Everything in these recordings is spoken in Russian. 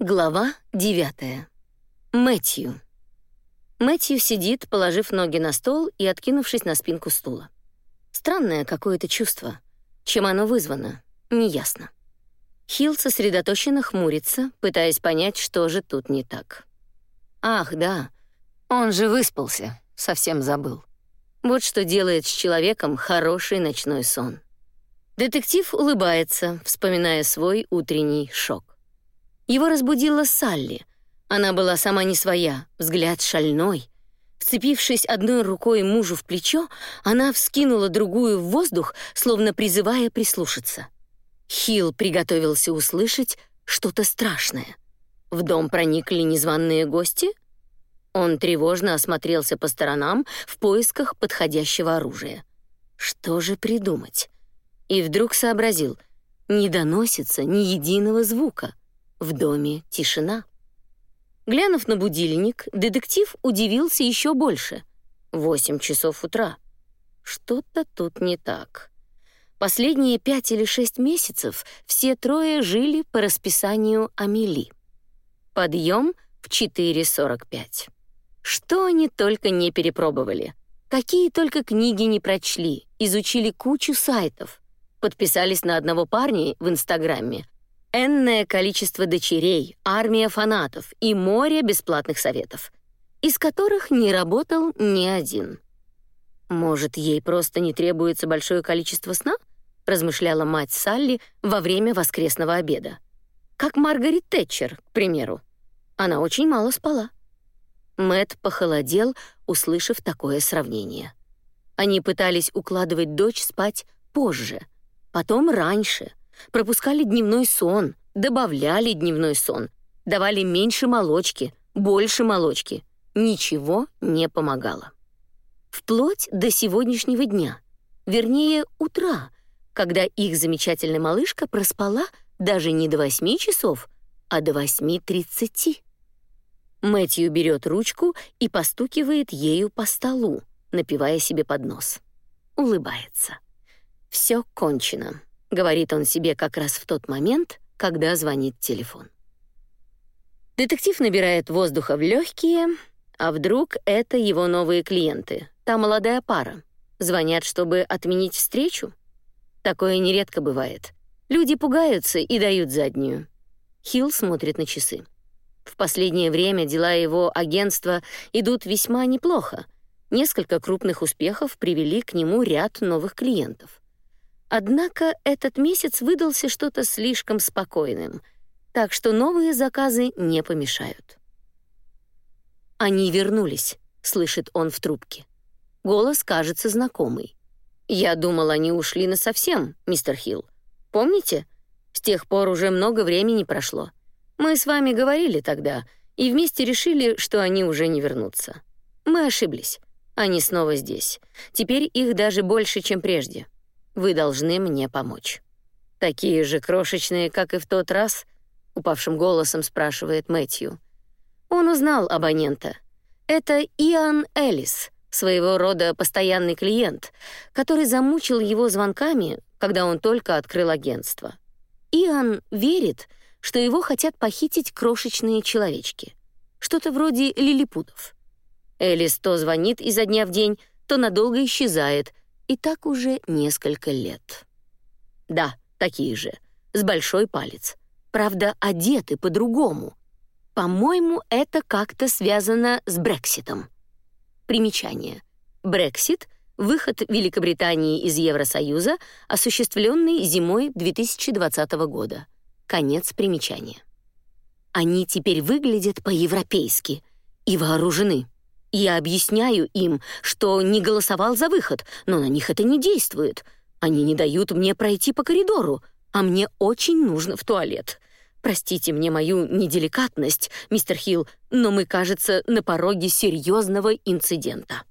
Глава 9. Мэтью. Мэтью сидит, положив ноги на стол и откинувшись на спинку стула. Странное какое-то чувство. Чем оно вызвано, неясно. Хилл сосредоточенно хмурится, пытаясь понять, что же тут не так. Ах, да, он же выспался, совсем забыл. Вот что делает с человеком хороший ночной сон. Детектив улыбается, вспоминая свой утренний шок. Его разбудила Салли. Она была сама не своя, взгляд шальной. Вцепившись одной рукой мужу в плечо, она вскинула другую в воздух, словно призывая прислушаться. Хилл приготовился услышать что-то страшное. В дом проникли незваные гости? Он тревожно осмотрелся по сторонам в поисках подходящего оружия. Что же придумать? И вдруг сообразил, не доносится ни единого звука — в доме тишина. Глянув на будильник, детектив удивился еще больше. Восемь часов утра. Что-то тут не так. Последние пять или шесть месяцев все трое жили по расписанию Амели. Подъем в 4.45. Что они только не перепробовали. Какие только книги не прочли, изучили кучу сайтов, подписались на одного парня в Инстаграме, энное количество дочерей, армия фанатов и море бесплатных советов, из которых не работал ни один. Может, ей просто не требуется большое количество сна? размышляла мать Салли во время воскресного обеда. Как Маргарет Тэтчер, к примеру. Она очень мало спала. Мэт похолодел, услышав такое сравнение. Они пытались укладывать дочь спать позже, потом раньше — пропускали дневной сон, добавляли дневной сон, давали меньше молочки, больше молочки. Ничего не помогало. Вплоть до сегодняшнего дня, вернее, утра, когда их замечательная малышка проспала даже не до 8 часов, а до 8:30. Мэтью берет ручку и постукивает ею по столу, напивая себе под нос. Улыбается. Все кончено говорит он себе как раз в тот момент, когда звонит телефон. Детектив набирает воздуха в легкие, а вдруг это его новые клиенты, та молодая пара. Звонят, чтобы отменить встречу? Такое нередко бывает. Люди пугаются и дают заднюю. Хилл смотрит на часы. В последнее время дела его агентства идут весьма неплохо. Несколько крупных успехов привели к нему ряд новых клиентов. Однако этот месяц выдался что-то слишком спокойным, так что новые заказы не помешают. Они вернулись, слышит он в трубке. Голос кажется знакомый. Я думал, они ушли на совсем, мистер Хилл. Помните? С тех пор уже много времени прошло. Мы с вами говорили тогда и вместе решили, что они уже не вернутся. Мы ошиблись. Они снова здесь. Теперь их даже больше, чем прежде. Вы должны мне помочь. Такие же крошечные, как и в тот раз, упавшим голосом спрашивает Мэтью. Он узнал абонента. Это Иоанн Элис, своего рода постоянный клиент, который замучил его звонками, когда он только открыл агентство. Иоанн верит, что его хотят похитить крошечные человечки. Что-то вроде лилипутов. Элис то звонит изо дня в день, то надолго исчезает — и так уже несколько лет. Да, такие же, с большой палец. Правда, одеты по-другому. По-моему, это как-то связано с Брекситом. Примечание. Брексит — выход Великобритании из Евросоюза, осуществленный зимой 2020 года. Конец примечания. Они теперь выглядят по-европейски и вооружены. Я объясняю им, что не голосовал за выход, но на них это не действует. Они не дают мне пройти по коридору, а мне очень нужно в туалет. Простите мне мою неделикатность, мистер Хилл, но мы, кажется, на пороге серьезного инцидента.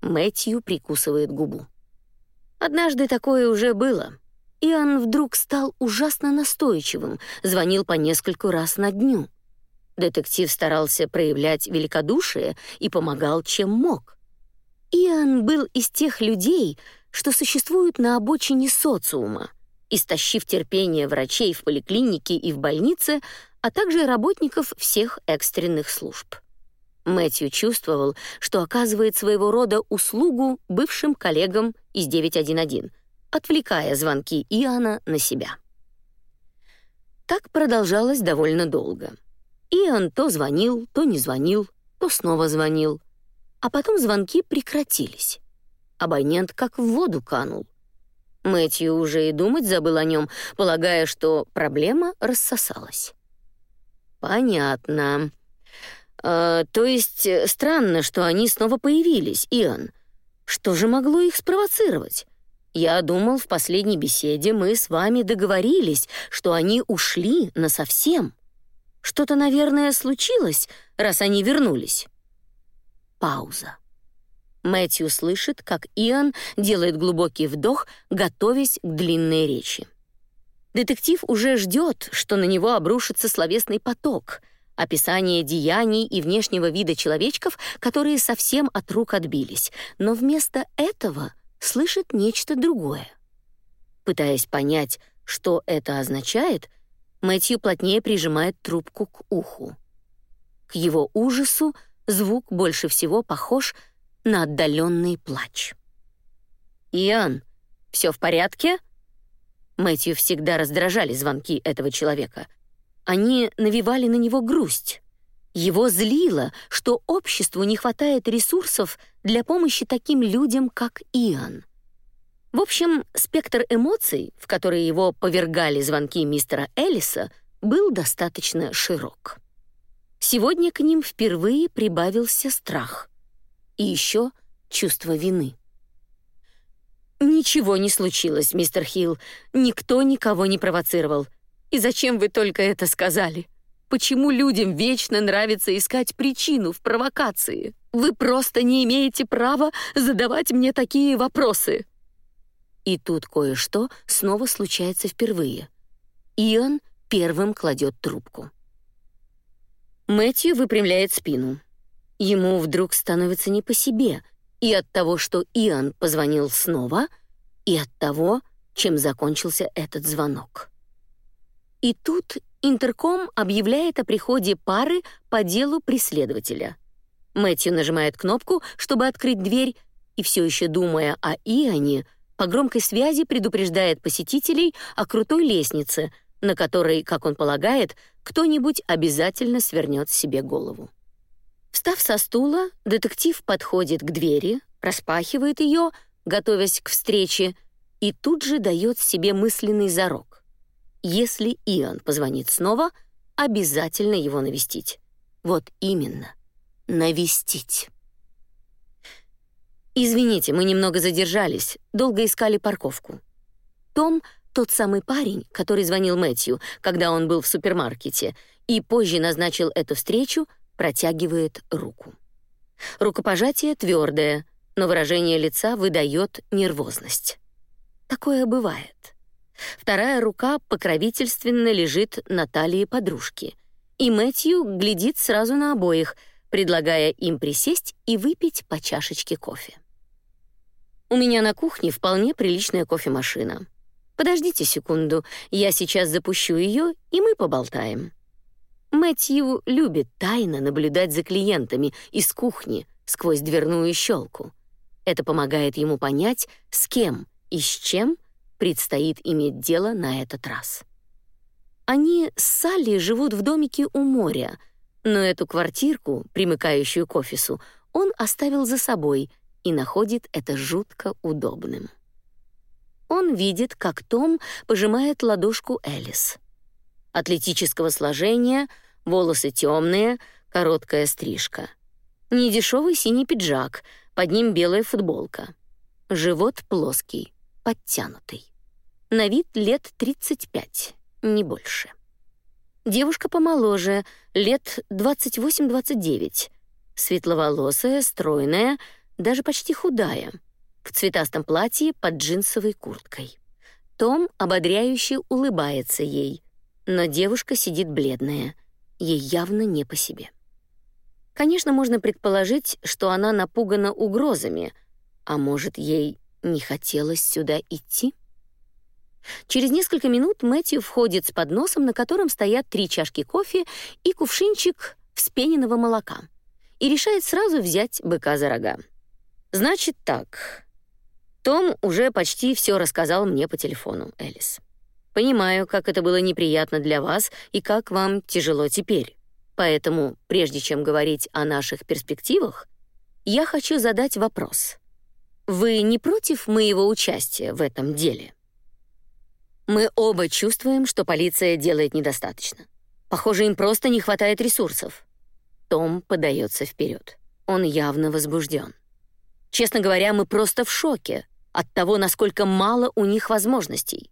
Мэтью прикусывает губу. Однажды такое уже было. Иоанн вдруг стал ужасно настойчивым, звонил по нескольку раз на дню. Детектив старался проявлять великодушие и помогал, чем мог. Иоанн был из тех людей, что существуют на обочине социума. Истощив терпение врачей в поликлинике и в больнице, а также работников всех экстренных служб. Мэтью чувствовал, что оказывает своего рода услугу бывшим коллегам из 911, отвлекая звонки Иоанна на себя. Так продолжалось довольно долго. Иоанн то звонил, то не звонил, то снова звонил. А потом звонки прекратились. Абонент как в воду канул. Мэтью уже и думать забыл о нем, полагая, что проблема рассосалась. «Понятно», Э, то есть э, странно, что они снова появились, Иоанн. Что же могло их спровоцировать? Я думал, в последней беседе мы с вами договорились, что они ушли насовсем. Что-то, наверное, случилось, раз они вернулись. Пауза. Мэтью слышит, как Иоанн делает глубокий вдох, готовясь к длинной речи. Детектив уже ждет, что на него обрушится словесный поток — описание деяний и внешнего вида человечков, которые совсем от рук отбились, но вместо этого слышит нечто другое. Пытаясь понять, что это означает, Мэтью плотнее прижимает трубку к уху. К его ужасу звук больше всего похож на отдаленный плач. «Иоанн, все в порядке?» Мэтью всегда раздражали звонки этого человека. Они навевали на него грусть. Его злило, что обществу не хватает ресурсов для помощи таким людям, как Иоанн. В общем, спектр эмоций, в которые его повергали звонки мистера Эллиса, был достаточно широк. Сегодня к ним впервые прибавился страх и еще чувство вины. Ничего не случилось, мистер Хилл. Никто никого не провоцировал. И зачем вы только это сказали? Почему людям вечно нравится искать причину в провокации? Вы просто не имеете права задавать мне такие вопросы. И тут кое-что снова случается впервые. Иоанн первым кладет трубку. Мэтью выпрямляет спину. Ему вдруг становится не по себе и от того, что Иоанн позвонил снова, и от того, чем закончился этот звонок. И тут интерком объявляет о приходе пары по делу преследователя. Мэтью нажимает кнопку, чтобы открыть дверь, и все еще думая о Ионе, по громкой связи предупреждает посетителей о крутой лестнице, на которой, как он полагает, кто-нибудь обязательно свернет себе голову. Встав со стула, детектив подходит к двери, распахивает ее, готовясь к встрече, и тут же дает себе мысленный зарок. Если Иоанн позвонит снова, обязательно его навестить. Вот именно, навестить. Извините, мы немного задержались, долго искали парковку. Том тот самый парень, который звонил Мэтью, когда он был в супермаркете, и позже назначил эту встречу, протягивает руку. Рукопожатие твердое, но выражение лица выдает нервозность. Такое бывает. Вторая рука покровительственно лежит на талии подружки. И Мэтью глядит сразу на обоих, предлагая им присесть и выпить по чашечке кофе. У меня на кухне вполне приличная кофемашина. Подождите секунду, я сейчас запущу ее, и мы поболтаем. Мэтью любит тайно наблюдать за клиентами из кухни сквозь дверную щелку. Это помогает ему понять, с кем и с чем предстоит иметь дело на этот раз. Они с Салли живут в домике у моря, но эту квартирку, примыкающую к офису, он оставил за собой и находит это жутко удобным. Он видит, как Том пожимает ладошку Элис. Атлетического сложения, волосы темные, короткая стрижка. Недешевый синий пиджак, под ним белая футболка. Живот плоский подтянутый. На вид лет 35, не больше. Девушка помоложе, лет 28-29. Светловолосая, стройная, даже почти худая, в цветастом платье под джинсовой курткой. Том ободряюще улыбается ей, но девушка сидит бледная, ей явно не по себе. Конечно, можно предположить, что она напугана угрозами, а может, ей не хотелось сюда идти? Через несколько минут Мэтью входит с подносом, на котором стоят три чашки кофе и кувшинчик вспененного молока, и решает сразу взять быка за рога. Значит так. Том уже почти все рассказал мне по телефону, Элис. Понимаю, как это было неприятно для вас и как вам тяжело теперь. Поэтому, прежде чем говорить о наших перспективах, я хочу задать вопрос. Вы не против моего участия в этом деле? Мы оба чувствуем, что полиция делает недостаточно. Похоже, им просто не хватает ресурсов. Том подается вперед. Он явно возбужден. Честно говоря, мы просто в шоке от того, насколько мало у них возможностей.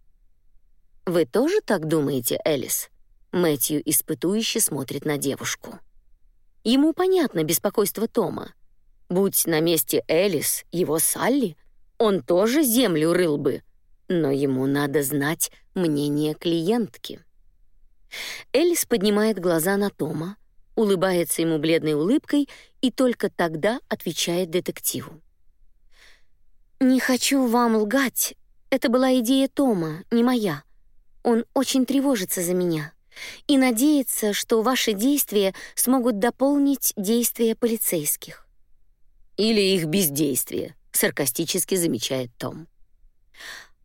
Вы тоже так думаете, Элис? Мэтью испытующе смотрит на девушку. Ему понятно беспокойство Тома. Будь на месте Элис, его Салли, он тоже землю рыл бы — но ему надо знать мнение клиентки. Элис поднимает глаза на Тома, улыбается ему бледной улыбкой и только тогда отвечает детективу. «Не хочу вам лгать. Это была идея Тома, не моя. Он очень тревожится за меня и надеется, что ваши действия смогут дополнить действия полицейских». «Или их бездействие», — саркастически замечает Том.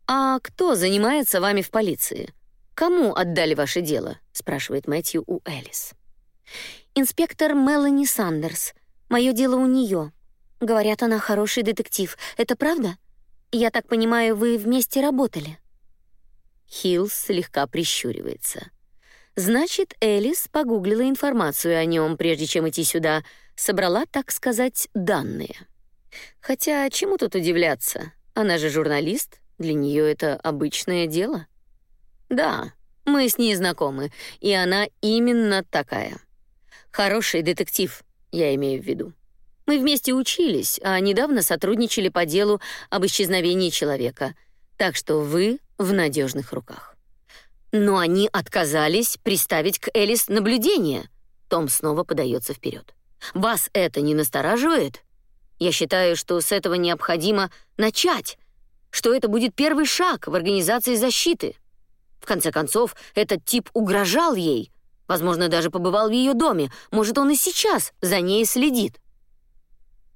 «А кто занимается вами в полиции? Кому отдали ваше дело?» — спрашивает Мэтью у Элис. «Инспектор Мелани Сандерс. Мое дело у нее. Говорят, она хороший детектив. Это правда? Я так понимаю, вы вместе работали?» Хиллс слегка прищуривается. Значит, Элис погуглила информацию о нем, прежде чем идти сюда, собрала, так сказать, данные. Хотя чему тут удивляться? Она же журналист, для нее это обычное дело. Да, мы с ней знакомы, и она именно такая. Хороший детектив, я имею в виду. Мы вместе учились, а недавно сотрудничали по делу об исчезновении человека. Так что вы в надежных руках. Но они отказались приставить к Элис наблюдение. Том снова подается вперед. Вас это не настораживает? Я считаю, что с этого необходимо начать что это будет первый шаг в организации защиты. В конце концов, этот тип угрожал ей, возможно, даже побывал в ее доме, может, он и сейчас за ней следит.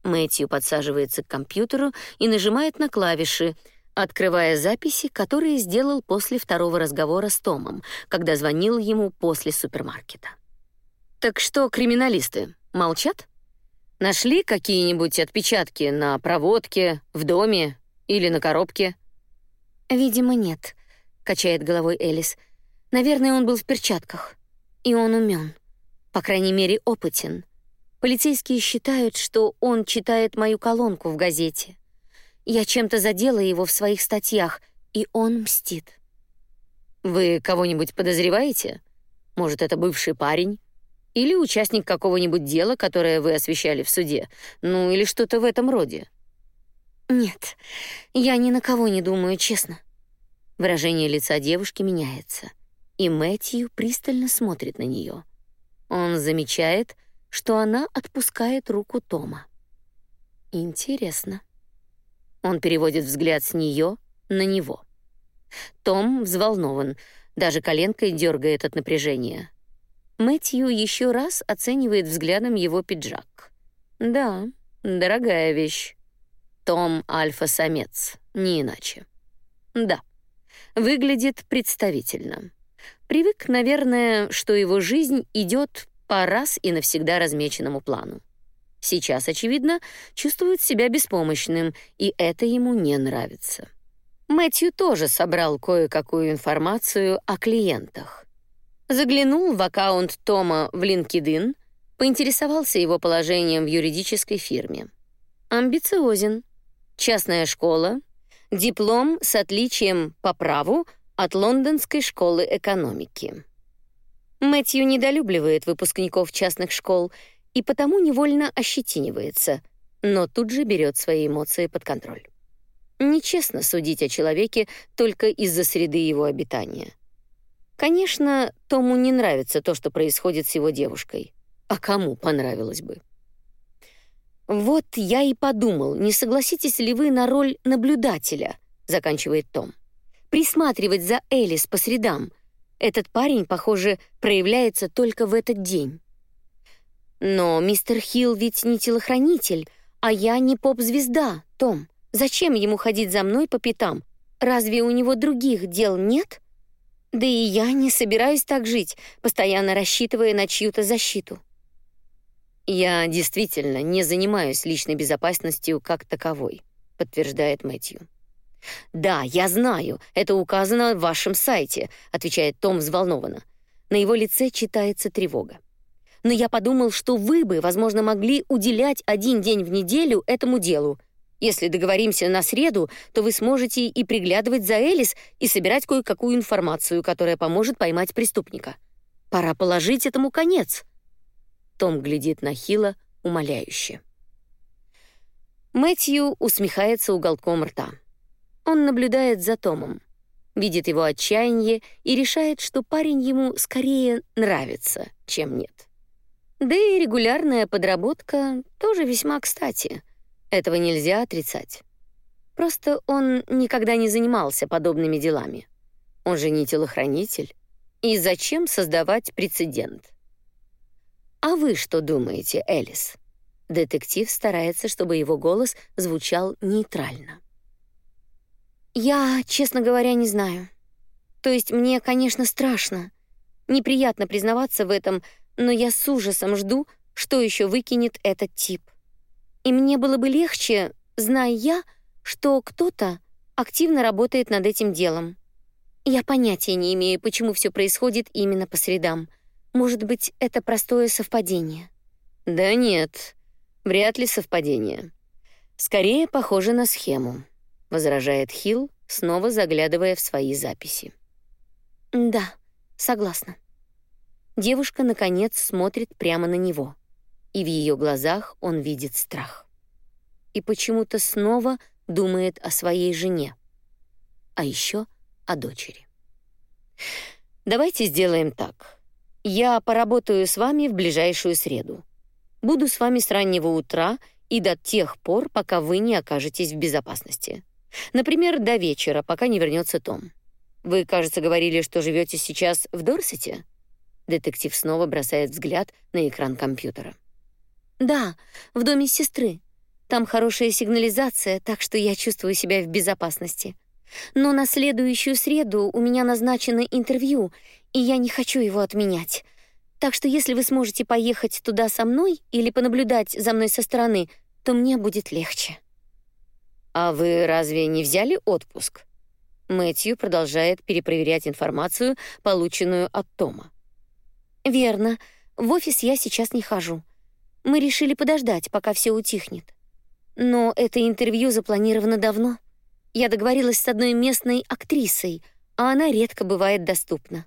Мэтью подсаживается к компьютеру и нажимает на клавиши, открывая записи, которые сделал после второго разговора с Томом, когда звонил ему после супермаркета. Так что криминалисты молчат? Нашли какие-нибудь отпечатки на проводке, в доме или на коробке?» «Видимо, нет», — качает головой Элис. «Наверное, он был в перчатках. И он умен. По крайней мере, опытен. Полицейские считают, что он читает мою колонку в газете. Я чем-то задела его в своих статьях, и он мстит». «Вы кого-нибудь подозреваете? Может, это бывший парень?» Или участник какого-нибудь дела, которое вы освещали в суде. Ну, или что-то в этом роде. Нет, я ни на кого не думаю, честно. Выражение лица девушки меняется, и Мэтью пристально смотрит на нее. Он замечает, что она отпускает руку Тома. Интересно. Он переводит взгляд с нее на него. Том взволнован, даже коленкой дергает от напряжения. Мэтью еще раз оценивает взглядом его пиджак. Да, дорогая вещь. Том альфа-самец, не иначе. Да, выглядит представительно. Привык, наверное, что его жизнь идет по раз и навсегда размеченному плану. Сейчас, очевидно, чувствует себя беспомощным, и это ему не нравится. Мэтью тоже собрал кое-какую информацию о клиентах. Заглянул в аккаунт Тома в LinkedIn, поинтересовался его положением в юридической фирме. Амбициозен, частная школа, диплом с отличием по праву от Лондонской школы экономики. Мэтью недолюбливает выпускников частных школ и потому невольно ощетинивается, но тут же берет свои эмоции под контроль. Нечестно судить о человеке только из-за среды его обитания. Конечно, Тому не нравится то, что происходит с его девушкой. А кому понравилось бы? Вот я и подумал, не согласитесь ли вы на роль наблюдателя, заканчивает Том. присматривать за Элис по средам. Этот парень, похоже, проявляется только в этот день. Но мистер Хилл ведь не телохранитель, а я не поп-звезда, Том. Зачем ему ходить за мной по пятам? Разве у него других дел нет? Да и я не собираюсь так жить, постоянно рассчитывая на чью-то защиту. Я действительно не занимаюсь личной безопасностью как таковой, подтверждает Мэтью. Да, я знаю, это указано в вашем сайте, отвечает Том взволнованно. На его лице читается тревога. Но я подумал, что вы бы, возможно, могли уделять один день в неделю этому делу, если договоримся на среду, то вы сможете и приглядывать за Элис и собирать кое-какую информацию, которая поможет поймать преступника. Пора положить этому конец. Том глядит на Хила умоляюще. Мэтью усмехается уголком рта. Он наблюдает за Томом, видит его отчаяние и решает, что парень ему скорее нравится, чем нет. Да и регулярная подработка тоже весьма кстати — этого нельзя отрицать. Просто он никогда не занимался подобными делами. Он же не телохранитель. И зачем создавать прецедент? А вы что думаете, Элис? Детектив старается, чтобы его голос звучал нейтрально. Я, честно говоря, не знаю. То есть мне, конечно, страшно. Неприятно признаваться в этом, но я с ужасом жду, что еще выкинет этот тип. И мне было бы легче, зная я, что кто-то активно работает над этим делом. Я понятия не имею, почему все происходит именно по средам. Может быть, это простое совпадение. Да нет, вряд ли совпадение. Скорее похоже на схему, возражает Хилл, снова заглядывая в свои записи. Да, согласна. Девушка наконец смотрит прямо на него и в ее глазах он видит страх. И почему-то снова думает о своей жене, а еще о дочери. Давайте сделаем так. Я поработаю с вами в ближайшую среду. Буду с вами с раннего утра и до тех пор, пока вы не окажетесь в безопасности. Например, до вечера, пока не вернется Том. Вы, кажется, говорили, что живете сейчас в Дорсете? Детектив снова бросает взгляд на экран компьютера. Да, в доме сестры. Там хорошая сигнализация, так что я чувствую себя в безопасности. Но на следующую среду у меня назначено интервью, и я не хочу его отменять. Так что если вы сможете поехать туда со мной или понаблюдать за мной со стороны, то мне будет легче. А вы разве не взяли отпуск? Мэтью продолжает перепроверять информацию, полученную от Тома. Верно. В офис я сейчас не хожу. Мы решили подождать, пока все утихнет. Но это интервью запланировано давно. Я договорилась с одной местной актрисой, а она редко бывает доступна.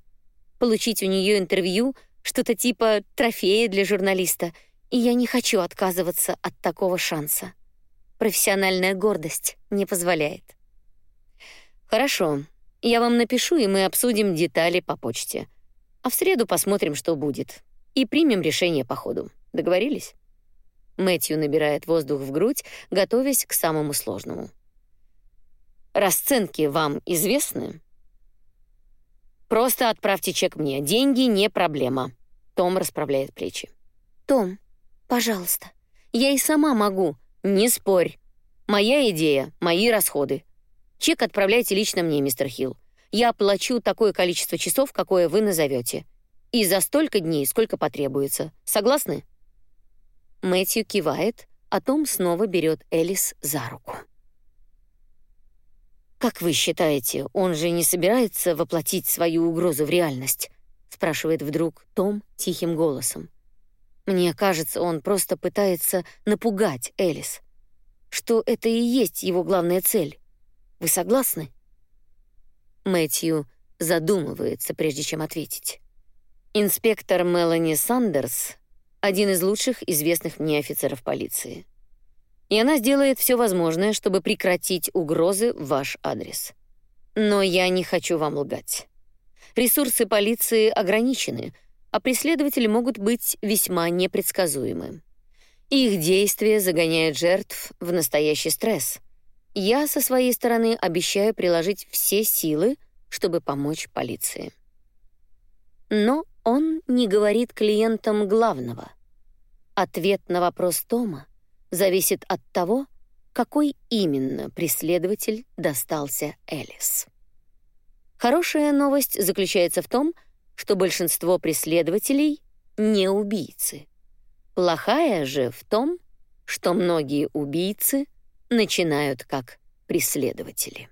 Получить у нее интервью — что-то типа трофея для журналиста, и я не хочу отказываться от такого шанса. Профессиональная гордость не позволяет. Хорошо, я вам напишу, и мы обсудим детали по почте. А в среду посмотрим, что будет, и примем решение по ходу. Договорились? Мэтью набирает воздух в грудь, готовясь к самому сложному. Расценки вам известны? Просто отправьте чек мне. Деньги не проблема. Том расправляет плечи. Том, пожалуйста. Я и сама могу. Не спорь. Моя идея, мои расходы. Чек отправляйте лично мне, мистер Хилл. Я оплачу такое количество часов, какое вы назовете, и за столько дней, сколько потребуется. Согласны? Мэтью кивает, а Том снова берет Элис за руку. Как вы считаете, он же не собирается воплотить свою угрозу в реальность? спрашивает вдруг Том тихим голосом. Мне кажется, он просто пытается напугать Элис. Что это и есть его главная цель. Вы согласны? Мэтью задумывается, прежде чем ответить. Инспектор Мелани Сандерс один из лучших известных мне офицеров полиции. И она сделает все возможное, чтобы прекратить угрозы в ваш адрес. Но я не хочу вам лгать. Ресурсы полиции ограничены, а преследователи могут быть весьма непредсказуемы. Их действия загоняют жертв в настоящий стресс. Я со своей стороны обещаю приложить все силы, чтобы помочь полиции. Но он не говорит клиентам главного. Ответ на вопрос Тома зависит от того, какой именно преследователь достался Элис. Хорошая новость заключается в том, что большинство преследователей не убийцы. Плохая же в том, что многие убийцы начинают как преследователи.